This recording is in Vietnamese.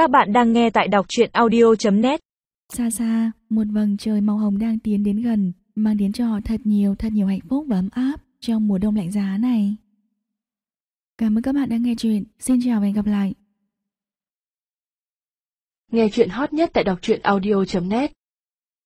Các bạn đang nghe tại đọc truyện audio.net Xa xa, một vầng trời màu hồng đang tiến đến gần, mang đến cho họ thật nhiều thật nhiều hạnh phúc và ấm áp trong mùa đông lạnh giá này. Cảm ơn các bạn đã nghe chuyện. Xin chào và hẹn gặp lại. Nghe chuyện hot nhất tại đọc truyện audio.net